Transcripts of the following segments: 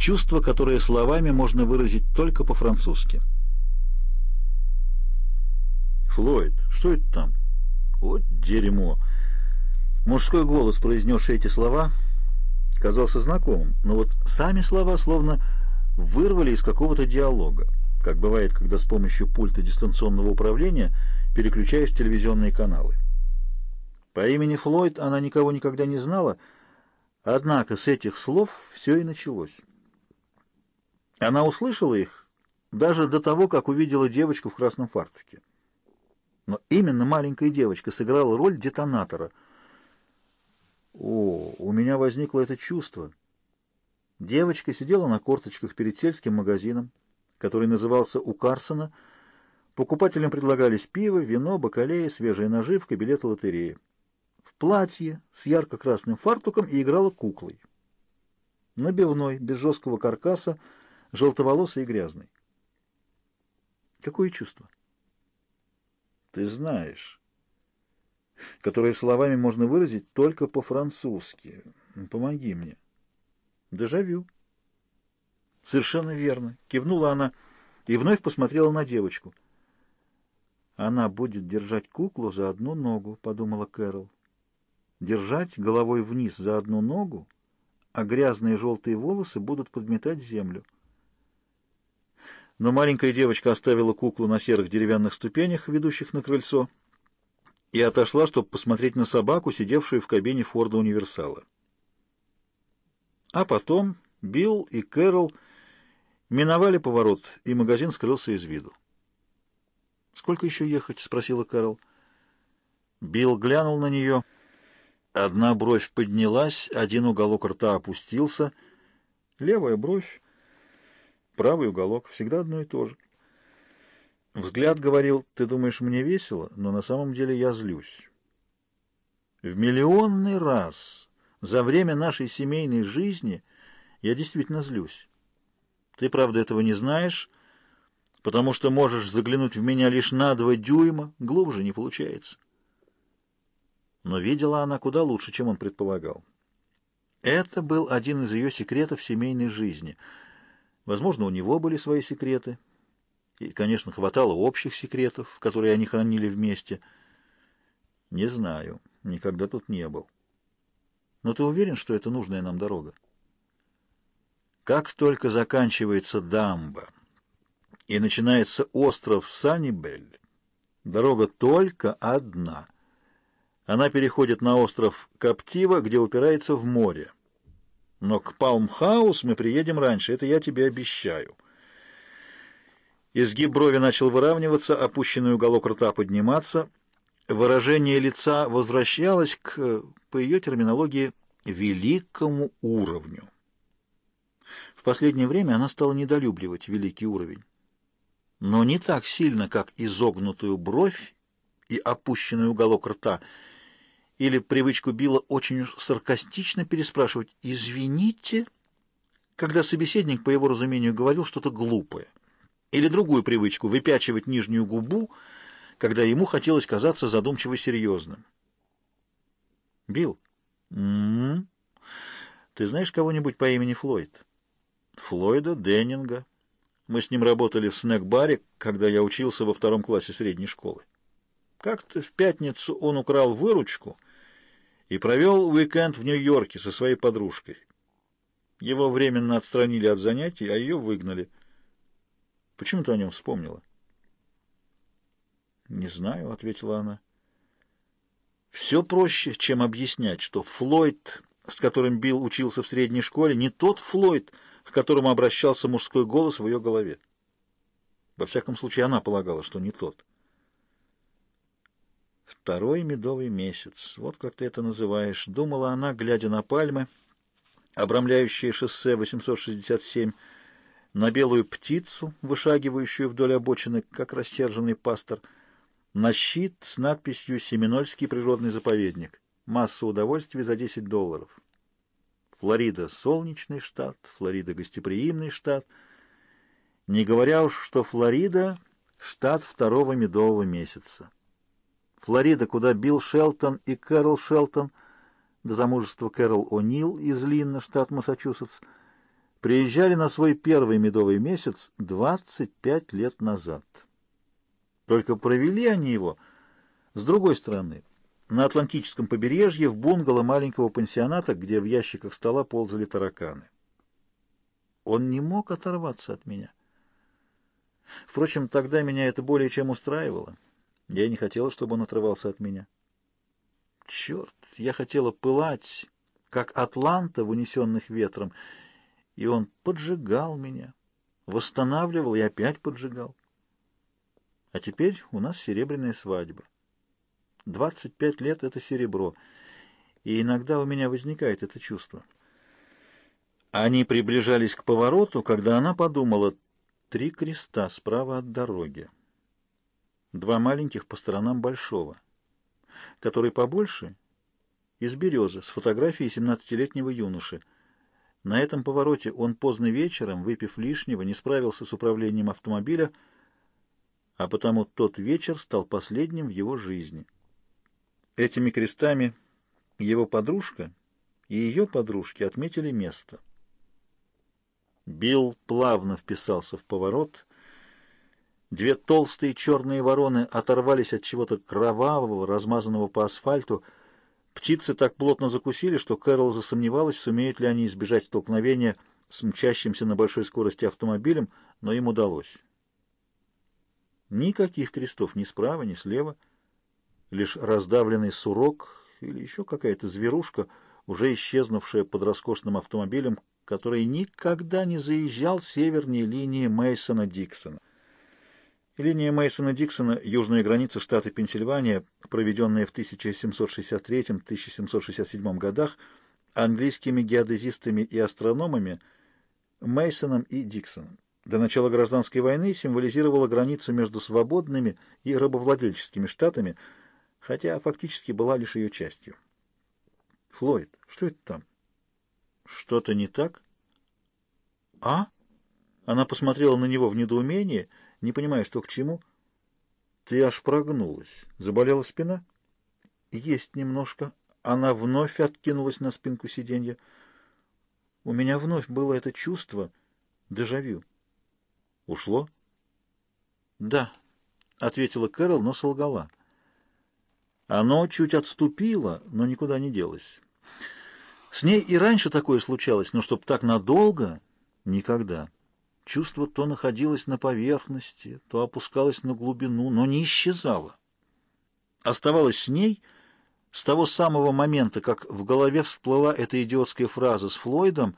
Чувство, которое словами можно выразить только по-французски. «Флойд, что это там?» «Вот дерьмо!» Мужской голос, произнесший эти слова, казался знакомым, но вот сами слова словно вырвали из какого-то диалога, как бывает, когда с помощью пульта дистанционного управления переключаешь телевизионные каналы. По имени Флойд она никого никогда не знала, однако с этих слов все и началось. Она услышала их даже до того, как увидела девочку в красном фартуке. Но именно маленькая девочка сыграла роль детонатора. О, у меня возникло это чувство. Девочка сидела на корточках перед сельским магазином, который назывался «У Карсона». Покупателям предлагались пиво, вино, бакалея, свежая наживка, билеты лотереи. В платье с ярко-красным фартуком и играла куклой. Набивной, без жесткого каркаса, желтоволосый и грязный. Какое чувство? Ты знаешь, которое словами можно выразить только по-французски. Помоги мне. Дежавю. Совершенно верно. Кивнула она и вновь посмотрела на девочку. Она будет держать куклу за одну ногу, подумала Кэрол. Держать головой вниз за одну ногу, а грязные желтые волосы будут подметать землю но маленькая девочка оставила куклу на серых деревянных ступенях, ведущих на крыльцо, и отошла, чтобы посмотреть на собаку, сидевшую в кабине Форда Универсала. А потом Билл и Кэрол миновали поворот, и магазин скрылся из виду. «Сколько еще ехать?» — спросила Кэрол. Билл глянул на нее. Одна бровь поднялась, один уголок рта опустился. Левая бровь Правый уголок, всегда одно и то же. Взгляд говорил, ты думаешь, мне весело, но на самом деле я злюсь. В миллионный раз за время нашей семейной жизни я действительно злюсь. Ты, правда, этого не знаешь, потому что можешь заглянуть в меня лишь на два дюйма, глубже не получается. Но видела она куда лучше, чем он предполагал. Это был один из ее секретов семейной жизни — Возможно, у него были свои секреты. И, конечно, хватало общих секретов, которые они хранили вместе. Не знаю, никогда тут не был. Но ты уверен, что это нужная нам дорога? Как только заканчивается дамба и начинается остров Санибель, дорога только одна. Она переходит на остров Каптива, где упирается в море. Но к Палмхаус мы приедем раньше, это я тебе обещаю. Изгиб брови начал выравниваться, опущенный уголок рта подниматься. Выражение лица возвращалось к, по ее терминологии, великому уровню. В последнее время она стала недолюбливать великий уровень. Но не так сильно, как изогнутую бровь и опущенный уголок рта — или привычку Билла очень саркастично переспрашивать «Извините», когда собеседник, по его разумению, говорил что-то глупое, или другую привычку выпячивать нижнюю губу, когда ему хотелось казаться задумчиво серьезным. «Билл, м -м ты знаешь кого-нибудь по имени Флойд?» «Флойда Деннинга. Мы с ним работали в снэк-баре, когда я учился во втором классе средней школы. Как-то в пятницу он украл выручку — и провел уикенд в Нью-Йорке со своей подружкой. Его временно отстранили от занятий, а ее выгнали. Почему ты о нем вспомнила? «Не знаю», — ответила она. «Все проще, чем объяснять, что Флойд, с которым Билл учился в средней школе, не тот Флойд, к которому обращался мужской голос в ее голове. Во всяком случае, она полагала, что не тот». Второй медовый месяц. Вот как ты это называешь. Думала она, глядя на пальмы, обрамляющие шоссе 867, на белую птицу, вышагивающую вдоль обочины, как рассерженный пастор, на щит с надписью «Семинольский природный заповедник». Масса удовольствий за 10 долларов. Флорида — солнечный штат, Флорида — гостеприимный штат. Не говоря уж, что Флорида — штат второго медового месяца. Флорида, куда Билл Шелтон и Кэрол Шелтон, до замужества Кэрол О'Нил из Линна, штат Массачусетс, приезжали на свой первый медовый месяц 25 лет назад. Только провели они его с другой стороны, на Атлантическом побережье, в бунгало маленького пансионата, где в ящиках стола ползали тараканы. Он не мог оторваться от меня. Впрочем, тогда меня это более чем устраивало. Я не хотела, чтобы он отрывался от меня. Черт, я хотела пылать, как Атланта в унесенных ветром, и он поджигал меня, восстанавливал и опять поджигал. А теперь у нас серебряная свадьба. Двадцать пять лет — это серебро, и иногда у меня возникает это чувство. Они приближались к повороту, когда она подумала «три креста справа от дороги, два маленьких по сторонам большого, который побольше — из березы, с фотографией семнадцатилетнего юноши. На этом повороте он поздно вечером, выпив лишнего, не справился с управлением автомобиля, а потому тот вечер стал последним в его жизни. Этими крестами его подружка и ее подружки отметили место. Билл плавно вписался в поворот. Две толстые черные вороны оторвались от чего-то кровавого, размазанного по асфальту, Птицы так плотно закусили, что Кэрол засомневалась, сумеют ли они избежать столкновения с мчащимся на большой скорости автомобилем, но им удалось. Никаких крестов ни справа, ни слева, лишь раздавленный сурок или еще какая-то зверушка, уже исчезнувшая под роскошным автомобилем, который никогда не заезжал севернее линии Мейсона-Диксона. Линия Мейсона-Диксона, южная граница штата Пенсильвания, проведенная в 1763-1767 годах английскими геодезистами и астрономами Мейсоном и Диксоном. До начала гражданской войны символизировала границу между свободными и рабовладельческими штатами, хотя фактически была лишь ее частью. «Флойд, что это там?» «Что-то не так?» «А?» Она посмотрела на него в недоумении — не понимая, что к чему. Ты аж прогнулась. Заболела спина? Есть немножко. Она вновь откинулась на спинку сиденья. У меня вновь было это чувство дежавю. Ушло? Да, ответила Кэрол, но солгала. Оно чуть отступило, но никуда не делось. С ней и раньше такое случалось, но чтоб так надолго — никогда. Чувство то находилось на поверхности, то опускалось на глубину, но не исчезало. Оставалось с ней с того самого момента, как в голове всплыла эта идиотская фраза с Флойдом,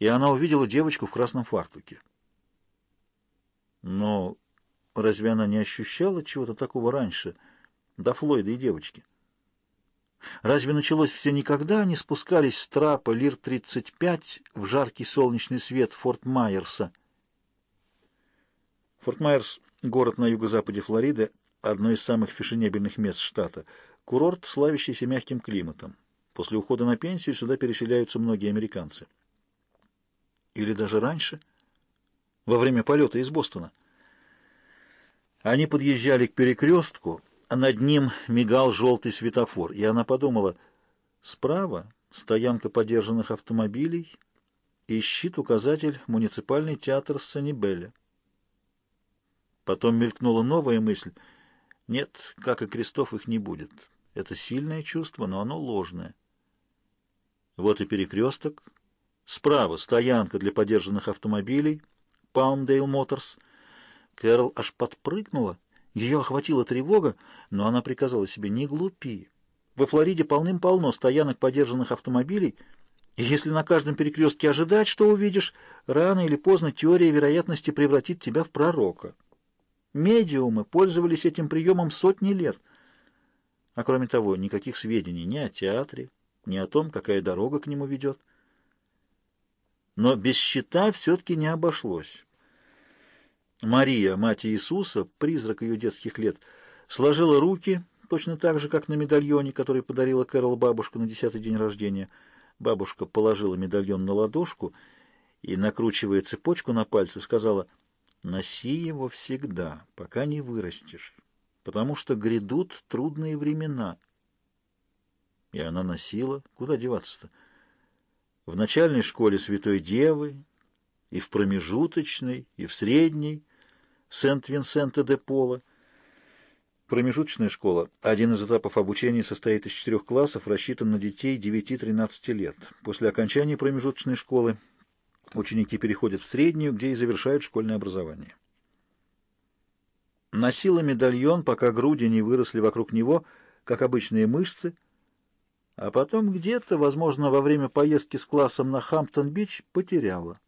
и она увидела девочку в красном фартуке. Но разве она не ощущала чего-то такого раньше, до Флойда и девочки? Разве началось все никогда они спускались с трапа Лир-35 в жаркий солнечный свет Форт Майерса — Форт Майерс — город на юго-западе Флориды, одно из самых фешенебельных мест штата. Курорт, славящийся мягким климатом. После ухода на пенсию сюда переселяются многие американцы. Или даже раньше, во время полета из Бостона. Они подъезжали к перекрестку, а над ним мигал желтый светофор, и она подумала, справа стоянка подержанных автомобилей и щит-указатель муниципальный театр Саннибеля. Потом мелькнула новая мысль. Нет, как и крестов их не будет. Это сильное чувство, но оно ложное. Вот и перекресток. Справа стоянка для подержанных автомобилей. Palmdale Motors. Кэрол аж подпрыгнула. Ее охватила тревога, но она приказала себе «не глупи». Во Флориде полным-полно стоянок подержанных автомобилей, и если на каждом перекрестке ожидать, что увидишь, рано или поздно теория вероятности превратит тебя в пророка. Медиумы пользовались этим приемом сотни лет. А кроме того, никаких сведений ни о театре, ни о том, какая дорога к нему ведет. Но без щита все-таки не обошлось. Мария, мать Иисуса, призрак ее детских лет, сложила руки, точно так же, как на медальоне, который подарила Кэрол бабушка на десятый день рождения. Бабушка положила медальон на ладошку и, накручивая цепочку на пальце, сказала — Носи его всегда, пока не вырастешь, потому что грядут трудные времена. И она носила. Куда деваться-то? В начальной школе Святой Девы, и в промежуточной, и в средней Сент-Винсента-де-Пола. Промежуточная школа, один из этапов обучения состоит из четырех классов, рассчитан на детей 9-13 лет. После окончания промежуточной школы ученики переходят в среднюю, где и завершают школьное образование. Носила медальон, пока груди не выросли вокруг него, как обычные мышцы, а потом где-то, возможно, во время поездки с классом на Хамптон-Бич, потеряла.